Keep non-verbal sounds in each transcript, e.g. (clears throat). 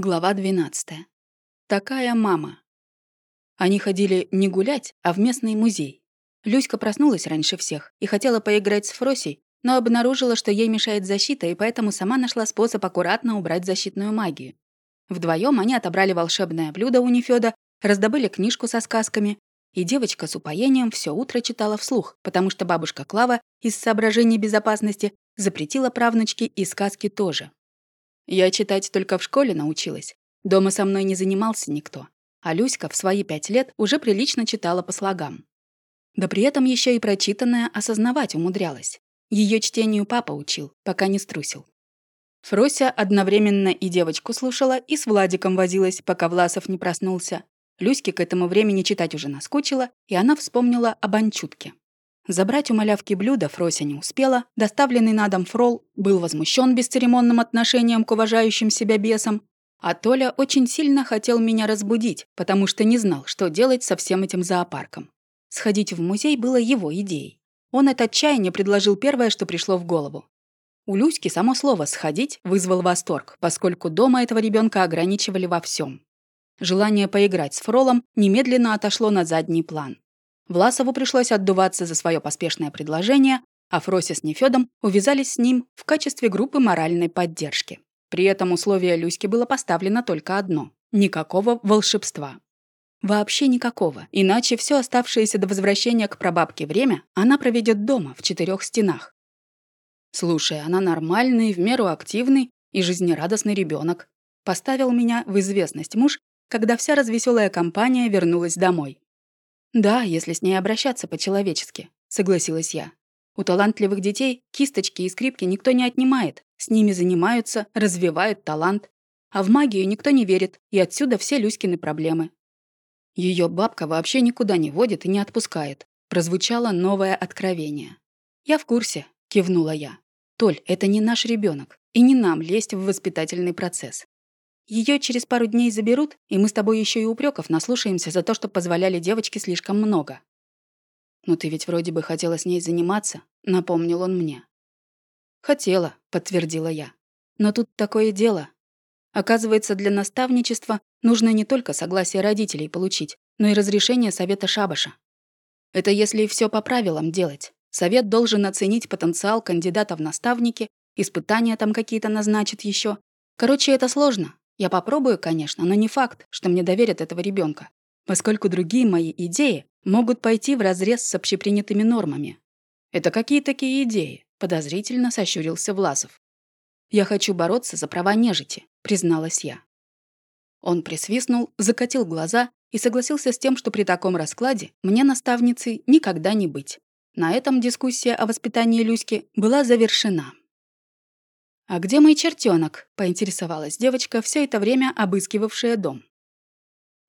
Глава 12. Такая мама. Они ходили не гулять, а в местный музей. Люська проснулась раньше всех и хотела поиграть с Фросей, но обнаружила, что ей мешает защита, и поэтому сама нашла способ аккуратно убрать защитную магию. Вдвоем они отобрали волшебное блюдо у Нефёда, раздобыли книжку со сказками, и девочка с упоением все утро читала вслух, потому что бабушка Клава из соображений безопасности запретила правнучке и сказки тоже. Я читать только в школе научилась. Дома со мной не занимался никто. А Люська в свои пять лет уже прилично читала по слогам. Да при этом еще и прочитанное осознавать умудрялась. Ее чтению папа учил, пока не струсил. Фрося одновременно и девочку слушала, и с Владиком возилась, пока Власов не проснулся. Люське к этому времени читать уже наскучила, и она вспомнила об анчутке. Забрать у малявки блюдо Фрося не успела, доставленный на дом фрол был возмущен бесцеремонным отношением к уважающим себя бесам, а Толя очень сильно хотел меня разбудить, потому что не знал, что делать со всем этим зоопарком. Сходить в музей было его идеей. Он это отчаяние предложил первое, что пришло в голову. У Люськи само слово «сходить» вызвал восторг, поскольку дома этого ребенка ограничивали во всем. Желание поиграть с Фролом немедленно отошло на задний план. Власову пришлось отдуваться за свое поспешное предложение, а Фрося с Нефёдом увязались с ним в качестве группы моральной поддержки. При этом условие Люськи было поставлено только одно – никакого волшебства. Вообще никакого, иначе все оставшееся до возвращения к прабабке время она проведет дома, в четырех стенах. Слушай, она нормальный, в меру активный и жизнерадостный ребенок. Поставил меня в известность муж, когда вся развеселая компания вернулась домой. «Да, если с ней обращаться по-человечески», — согласилась я. «У талантливых детей кисточки и скрипки никто не отнимает, с ними занимаются, развивают талант. А в магию никто не верит, и отсюда все Люськины проблемы». Ее бабка вообще никуда не водит и не отпускает. Прозвучало новое откровение. «Я в курсе», — кивнула я. «Толь, это не наш ребенок, и не нам лезть в воспитательный процесс. Ее через пару дней заберут, и мы с тобой еще и упреков наслушаемся за то, что позволяли девочке слишком много. «Но ты ведь вроде бы хотела с ней заниматься», — напомнил он мне. «Хотела», — подтвердила я. «Но тут такое дело. Оказывается, для наставничества нужно не только согласие родителей получить, но и разрешение совета шабаша. Это если все по правилам делать. Совет должен оценить потенциал кандидата в наставники, испытания там какие-то назначит еще. Короче, это сложно, я попробую, конечно, но не факт, что мне доверят этого ребенка, поскольку другие мои идеи могут пойти вразрез с общепринятыми нормами. Это какие такие идеи? Подозрительно сощурился Власов. Я хочу бороться за права нежити, призналась я. Он присвистнул, закатил глаза и согласился с тем, что при таком раскладе мне наставницей никогда не быть. На этом дискуссия о воспитании Люськи была завершена. «А где мой чертенок? поинтересовалась девочка, все это время обыскивавшая дом.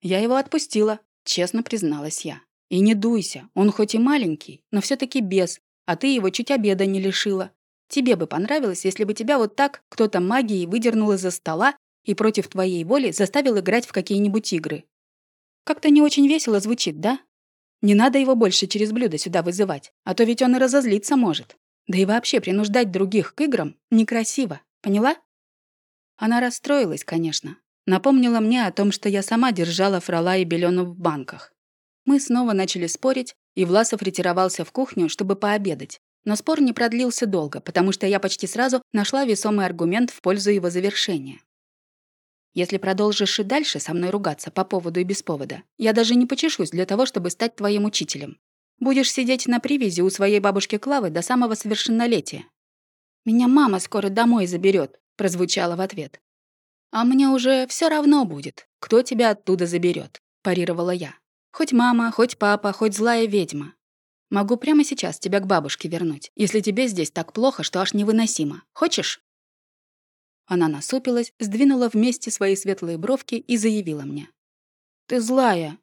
«Я его отпустила», — честно призналась я. «И не дуйся, он хоть и маленький, но все таки без, а ты его чуть обеда не лишила. Тебе бы понравилось, если бы тебя вот так кто-то магией выдернул из-за стола и против твоей воли заставил играть в какие-нибудь игры. Как-то не очень весело звучит, да? Не надо его больше через блюдо сюда вызывать, а то ведь он и разозлиться может. Да и вообще принуждать других к играм некрасиво, поняла? Она расстроилась, конечно. Напомнила мне о том, что я сама держала Фрола и Белену в банках. Мы снова начали спорить, и Власов ретировался в кухню, чтобы пообедать. Но спор не продлился долго, потому что я почти сразу нашла весомый аргумент в пользу его завершения. Если продолжишь и дальше со мной ругаться по поводу и без повода, я даже не почешусь для того, чтобы стать твоим учителем. Будешь сидеть на привязи у своей бабушки Клавы до самого совершеннолетия. Меня мама скоро домой заберет, прозвучало в ответ. А мне уже все равно будет, кто тебя оттуда заберет, парировала я. Хоть мама, хоть папа, хоть злая ведьма. Могу прямо сейчас тебя к бабушке вернуть, если тебе здесь так плохо, что аж невыносимо. Хочешь? Она насупилась, сдвинула вместе свои светлые бровки и заявила мне. «Ты злая».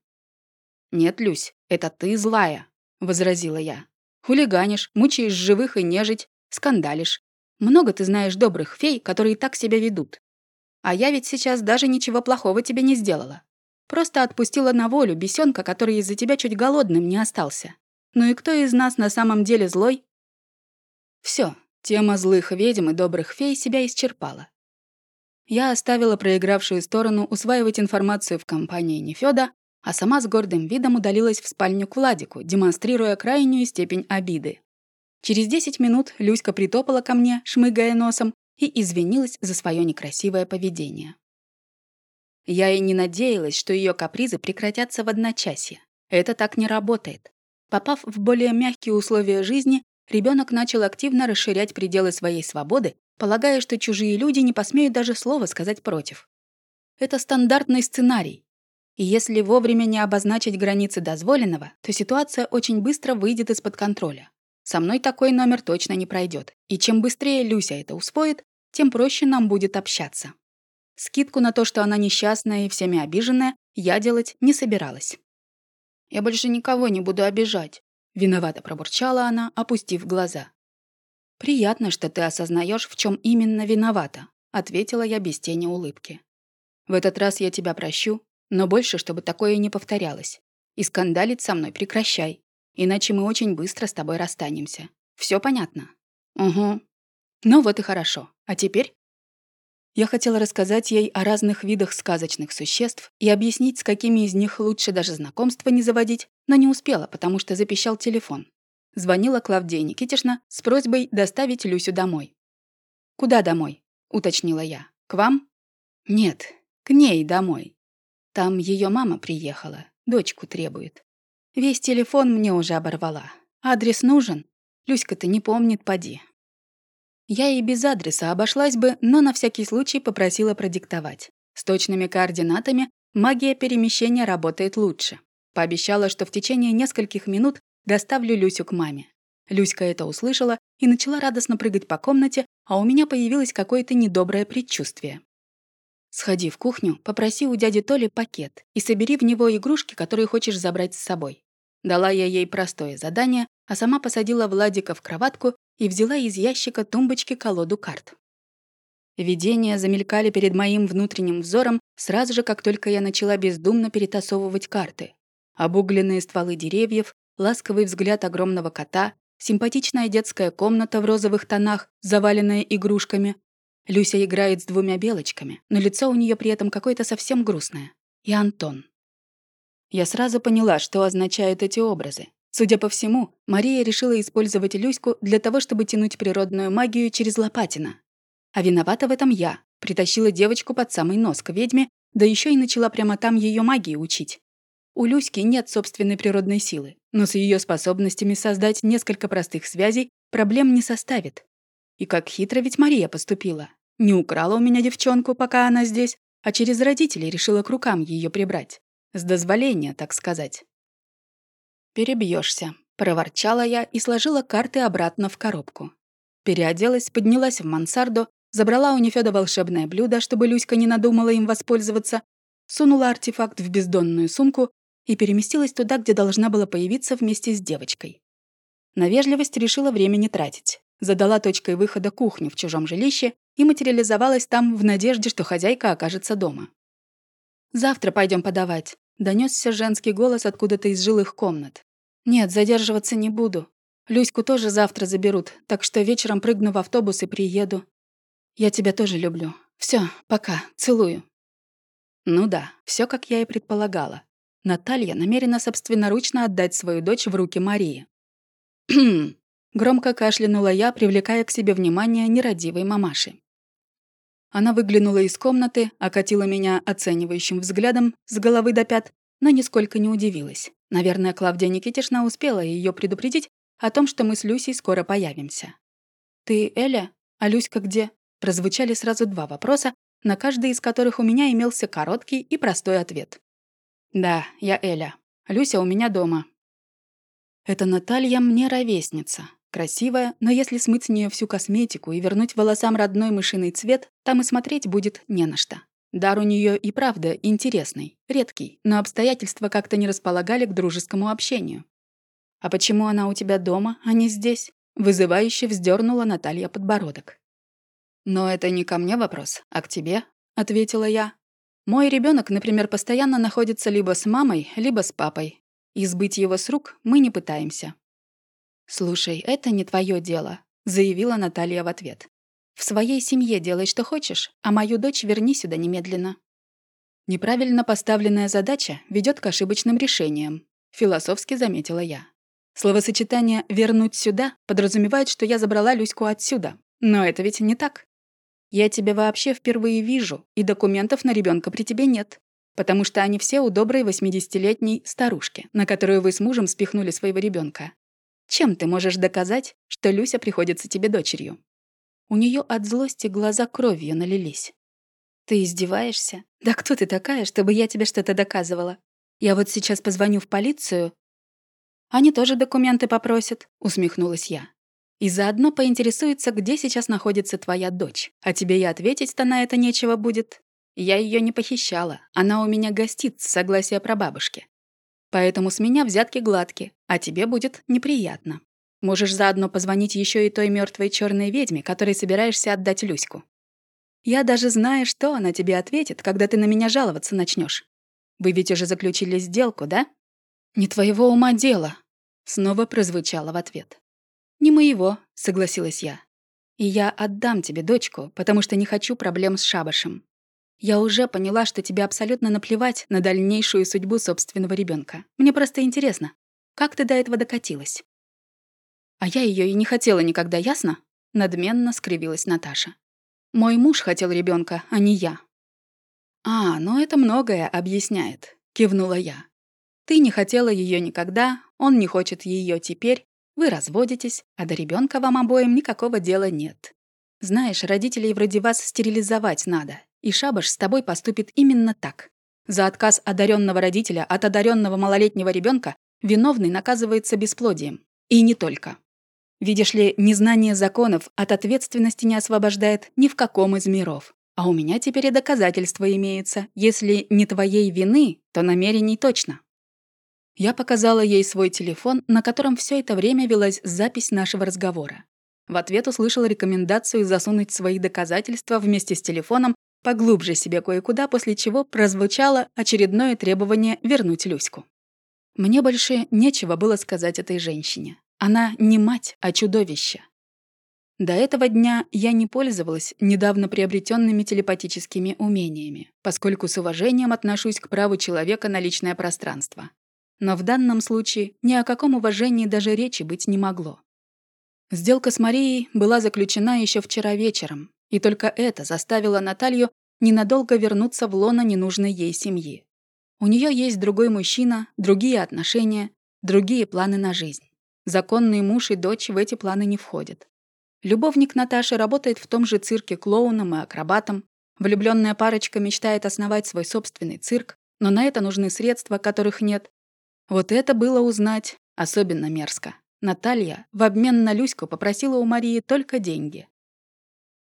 «Нет, Люсь, это ты злая. — возразила я. «Хулиганишь, мучаешь живых и нежить, скандалишь. Много ты знаешь добрых фей, которые так себя ведут. А я ведь сейчас даже ничего плохого тебе не сделала. Просто отпустила на волю бесенка, который из-за тебя чуть голодным не остался. Ну и кто из нас на самом деле злой?» Все, тема злых ведьм и добрых фей себя исчерпала. я оставила проигравшую сторону усваивать информацию в компании Нефёда, а сама с гордым видом удалилась в спальню к Владику, демонстрируя крайнюю степень обиды. Через 10 минут Люська притопала ко мне, шмыгая носом, и извинилась за свое некрасивое поведение. Я и не надеялась, что ее капризы прекратятся в одночасье. Это так не работает. Попав в более мягкие условия жизни, ребенок начал активно расширять пределы своей свободы, полагая, что чужие люди не посмеют даже слова сказать против. Это стандартный сценарий. И если вовремя не обозначить границы дозволенного, то ситуация очень быстро выйдет из-под контроля. Со мной такой номер точно не пройдет. И чем быстрее Люся это усвоит, тем проще нам будет общаться. Скидку на то, что она несчастная и всеми обиженная, я делать не собиралась. «Я больше никого не буду обижать», — виновато пробурчала она, опустив глаза. «Приятно, что ты осознаешь, в чем именно виновата», — ответила я без тени улыбки. «В этот раз я тебя прощу, но больше, чтобы такое не повторялось. И скандалить со мной прекращай, иначе мы очень быстро с тобой расстанемся. Все понятно?» «Угу». «Ну вот и хорошо. А теперь я хотела рассказать ей о разных видах сказочных существ и объяснить, с какими из них лучше даже знакомства не заводить, но не успела, потому что запищал телефон. Звонила Клавдия Никитишна с просьбой доставить Люсю домой. «Куда домой?» — уточнила я. «К вам?» «Нет, к ней домой. Там ее мама приехала, дочку требует. Весь телефон мне уже оборвала. Адрес нужен? Люська-то не помнит, поди. Я и без адреса обошлась бы, но на всякий случай попросила продиктовать. С точными координатами магия перемещения работает лучше. Пообещала, что в течение нескольких минут доставлю Люсю к маме. Люська это услышала и начала радостно прыгать по комнате, а у меня появилось какое-то недоброе предчувствие. «Сходи в кухню, попроси у дяди Толи пакет и собери в него игрушки, которые хочешь забрать с собой». Дала я ей простое задание, а сама посадила Владика в кроватку и взяла из ящика тумбочки колоду карт. Видения замелькали перед моим внутренним взором сразу же, как только я начала бездумно перетасовывать карты. Обугленные стволы деревьев, ласковый взгляд огромного кота, симпатичная детская комната в розовых тонах, заваленная игрушками. Люся играет с двумя белочками, но лицо у нее при этом какое-то совсем грустное. И Антон. Я сразу поняла, что означают эти образы. Судя по всему, Мария решила использовать Люську для того, чтобы тянуть природную магию через Лопатина. А виновата в этом я. Притащила девочку под самый нос к ведьме, да еще и начала прямо там ее магии учить. У Люськи нет собственной природной силы, но с ее способностями создать несколько простых связей проблем не составит. И как хитро ведь Мария поступила. Не украла у меня девчонку, пока она здесь, а через родителей решила к рукам ее прибрать. С дозволения, так сказать. «Перебьешься», — проворчала я и сложила карты обратно в коробку. Переоделась, поднялась в мансарду, забрала у Нефёда волшебное блюдо, чтобы Люська не надумала им воспользоваться, сунула артефакт в бездонную сумку и переместилась туда, где должна была появиться вместе с девочкой. На вежливость решила время не тратить. Задала точкой выхода кухню в чужом жилище и материализовалась там в надежде, что хозяйка окажется дома. «Завтра пойдем подавать», — донесся женский голос откуда-то из жилых комнат. «Нет, задерживаться не буду. Люську тоже завтра заберут, так что вечером прыгну в автобус и приеду. Я тебя тоже люблю. Все, пока, целую». Ну да, все как я и предполагала. Наталья намерена собственноручно отдать свою дочь в руки Марии. (clears throat) Громко кашлянула я, привлекая к себе внимание нерадивой мамаши. Она выглянула из комнаты, окатила меня оценивающим взглядом с головы до пят, но нисколько не удивилась. Наверное, Клавдия Никитишна успела ее предупредить о том, что мы с Люсей скоро появимся. «Ты Эля? А Люська где?» Прозвучали сразу два вопроса, на каждый из которых у меня имелся короткий и простой ответ. «Да, я Эля. Люся у меня дома». «Это Наталья мне ровесница. Красивая, но если смыть с нее всю косметику и вернуть волосам родной мышиный цвет, там и смотреть будет не на что. Дар у нее и правда интересный, редкий, но обстоятельства как-то не располагали к дружескому общению. «А почему она у тебя дома, а не здесь?» Вызывающе вздернула Наталья подбородок. «Но это не ко мне вопрос, а к тебе», — ответила я. «Мой ребенок, например, постоянно находится либо с мамой, либо с папой. И сбыть его с рук мы не пытаемся». «Слушай, это не твое дело», — заявила Наталья в ответ. В своей семье делай, что хочешь, а мою дочь верни сюда немедленно». Неправильно поставленная задача ведет к ошибочным решениям, философски заметила я. Словосочетание «вернуть сюда» подразумевает, что я забрала Люську отсюда. Но это ведь не так. Я тебя вообще впервые вижу, и документов на ребенка при тебе нет. Потому что они все у доброй 80-летней старушки, на которую вы с мужем спихнули своего ребенка. Чем ты можешь доказать, что Люся приходится тебе дочерью? У нее от злости глаза кровью налились. Ты издеваешься? Да кто ты такая, чтобы я тебе что-то доказывала? Я вот сейчас позвоню в полицию, они тоже документы попросят», — усмехнулась я. «И заодно поинтересуются, где сейчас находится твоя дочь. А тебе и ответить-то на это нечего будет. Я ее не похищала, она у меня гостит с согласия прабабушки. Поэтому с меня взятки гладкие, а тебе будет неприятно. Можешь заодно позвонить еще и той мертвой черной ведьме, которой собираешься отдать Люську. Я даже знаю, что она тебе ответит, когда ты на меня жаловаться начнешь. Вы ведь уже заключили сделку, да? «Не твоего ума дело», — снова прозвучало в ответ. «Не моего», — согласилась я. «И я отдам тебе дочку, потому что не хочу проблем с шабашем. Я уже поняла, что тебе абсолютно наплевать на дальнейшую судьбу собственного ребенка. Мне просто интересно, как ты до этого докатилась?» «А я ее и не хотела никогда, ясно?» — надменно скривилась Наташа. «Мой муж хотел ребенка, а не я». «А, ну это многое объясняет», — кивнула я. Ты не хотела ее никогда, он не хочет ее теперь, вы разводитесь, а до ребенка вам обоим никакого дела нет. Знаешь, родителей вроде вас стерилизовать надо, и шабаш с тобой поступит именно так. За отказ одаренного родителя от одаренного малолетнего ребенка виновный наказывается бесплодием. И не только. Видишь ли, незнание законов от ответственности не освобождает ни в каком из миров. А у меня теперь и доказательства имеются. Если не твоей вины, то намерений точно. Я показала ей свой телефон, на котором все это время велась запись нашего разговора. В ответ услышала рекомендацию засунуть свои доказательства вместе с телефоном поглубже себе кое-куда, после чего прозвучало очередное требование вернуть Люську. Мне больше нечего было сказать этой женщине. Она не мать, а чудовище. До этого дня я не пользовалась недавно приобретенными телепатическими умениями, поскольку с уважением отношусь к праву человека на личное пространство. Но в данном случае ни о каком уважении даже речи быть не могло. Сделка с Марией была заключена еще вчера вечером, и только это заставило Наталью ненадолго вернуться в лоно ненужной ей семьи. У нее есть другой мужчина, другие отношения, другие планы на жизнь. Законный муж и дочь в эти планы не входят. Любовник Наташи работает в том же цирке клоуном и акробатом. Влюбленная парочка мечтает основать свой собственный цирк, но на это нужны средства, которых нет, вот это было узнать особенно мерзко. Наталья в обмен на Люську попросила у Марии только деньги.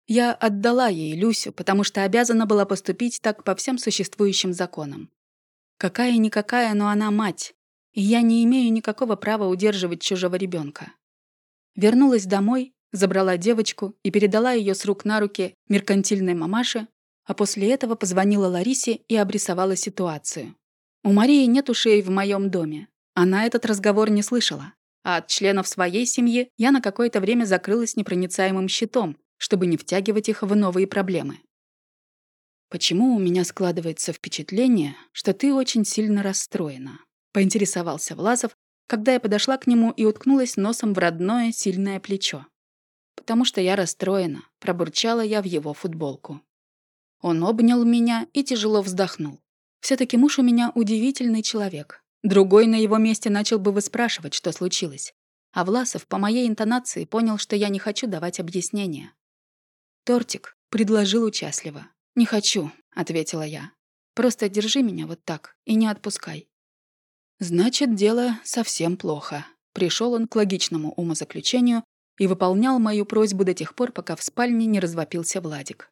Я отдала ей Люсю, потому что обязана была поступить так по всем существующим законам. Какая-никакая, но она мать, и я не имею никакого права удерживать чужого ребенка. Вернулась домой, забрала девочку и передала ее с рук на руки меркантильной мамаше, а после этого позвонила Ларисе и обрисовала ситуацию. У Марии нет ушей в моем доме. Она этот разговор не слышала. А от членов своей семьи я на какое-то время закрылась непроницаемым щитом, чтобы не втягивать их в новые проблемы. «Почему у меня складывается впечатление, что ты очень сильно расстроена?» — поинтересовался Власов, когда я подошла к нему и уткнулась носом в родное сильное плечо. «Потому что я расстроена», — пробурчала я в его футболку. Он обнял меня и тяжело вздохнул все таки муж у меня удивительный человек. Другой на его месте начал бы выспрашивать, что случилось. А Власов по моей интонации понял, что я не хочу давать объяснения. «Тортик», — предложил участливо. «Не хочу», — ответила я. «Просто держи меня вот так и не отпускай». Значит, дело совсем плохо. Пришел он к логичному умозаключению и выполнял мою просьбу до тех пор, пока в спальне не развопился Владик.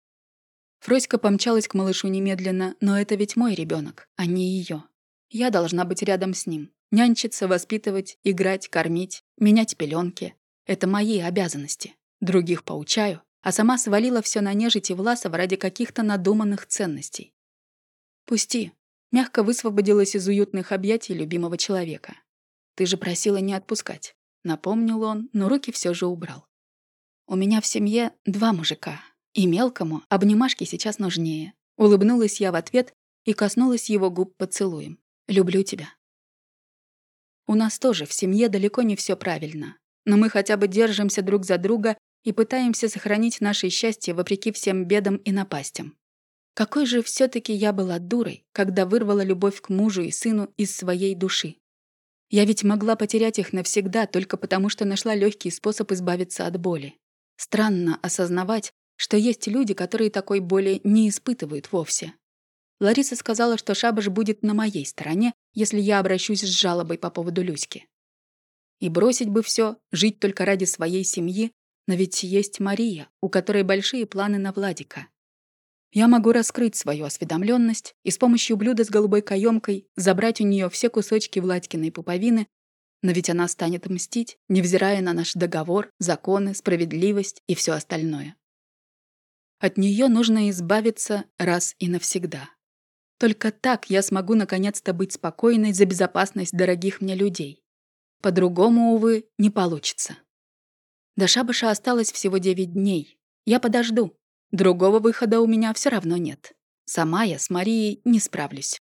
Фроська помчалась к малышу немедленно, но это ведь мой ребенок, а не ее. Я должна быть рядом с ним. Нянчиться, воспитывать, играть, кормить, менять пеленки. Это мои обязанности. Других поучаю, а сама свалила все на нежить и Власова ради каких-то надуманных ценностей. «Пусти», — мягко высвободилась из уютных объятий любимого человека. «Ты же просила не отпускать», — напомнил он, но руки все же убрал. «У меня в семье два мужика, И мелкому обнимашки сейчас нужнее. Улыбнулась я в ответ и коснулась его губ поцелуем. «Люблю тебя». У нас тоже в семье далеко не все правильно. Но мы хотя бы держимся друг за друга и пытаемся сохранить наше счастье вопреки всем бедам и напастям. Какой же все таки я была дурой, когда вырвала любовь к мужу и сыну из своей души. Я ведь могла потерять их навсегда только потому, что нашла легкий способ избавиться от боли. Странно осознавать, что есть люди, которые такой боли не испытывают вовсе. Лариса сказала, что шабаш будет на моей стороне, если я обращусь с жалобой по поводу Люськи. И бросить бы все, жить только ради своей семьи, но ведь есть Мария, у которой большие планы на Владика. Я могу раскрыть свою осведомленность и с помощью блюда с голубой каемкой забрать у нее все кусочки Владькиной пуповины, но ведь она станет мстить, невзирая на наш договор, законы, справедливость и все остальное. От нее нужно избавиться раз и навсегда. Только так я смогу наконец-то быть спокойной за безопасность дорогих мне людей. По-другому, увы, не получится. До шабаша осталось всего девять дней. Я подожду. Другого выхода у меня все равно нет. Сама я с Марией не справлюсь.